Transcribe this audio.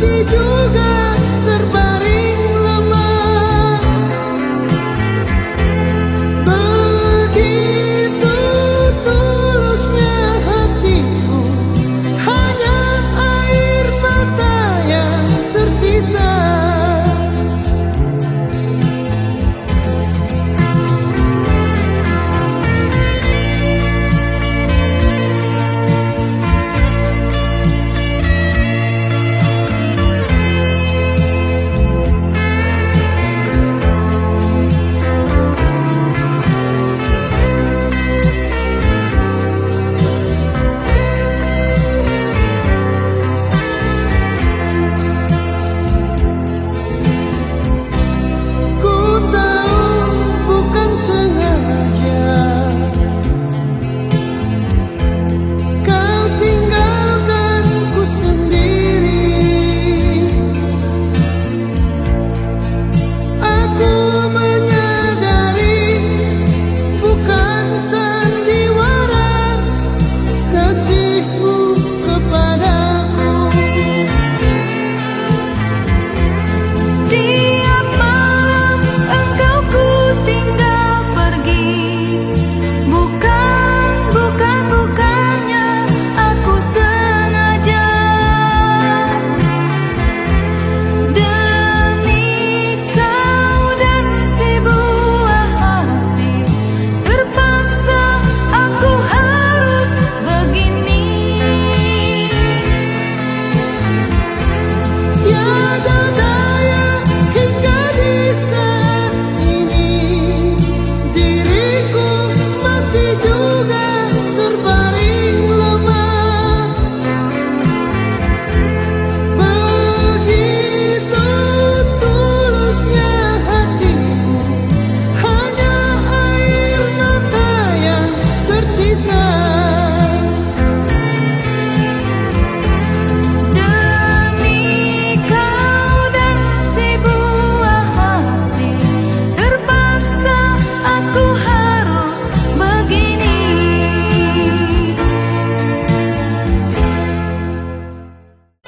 记住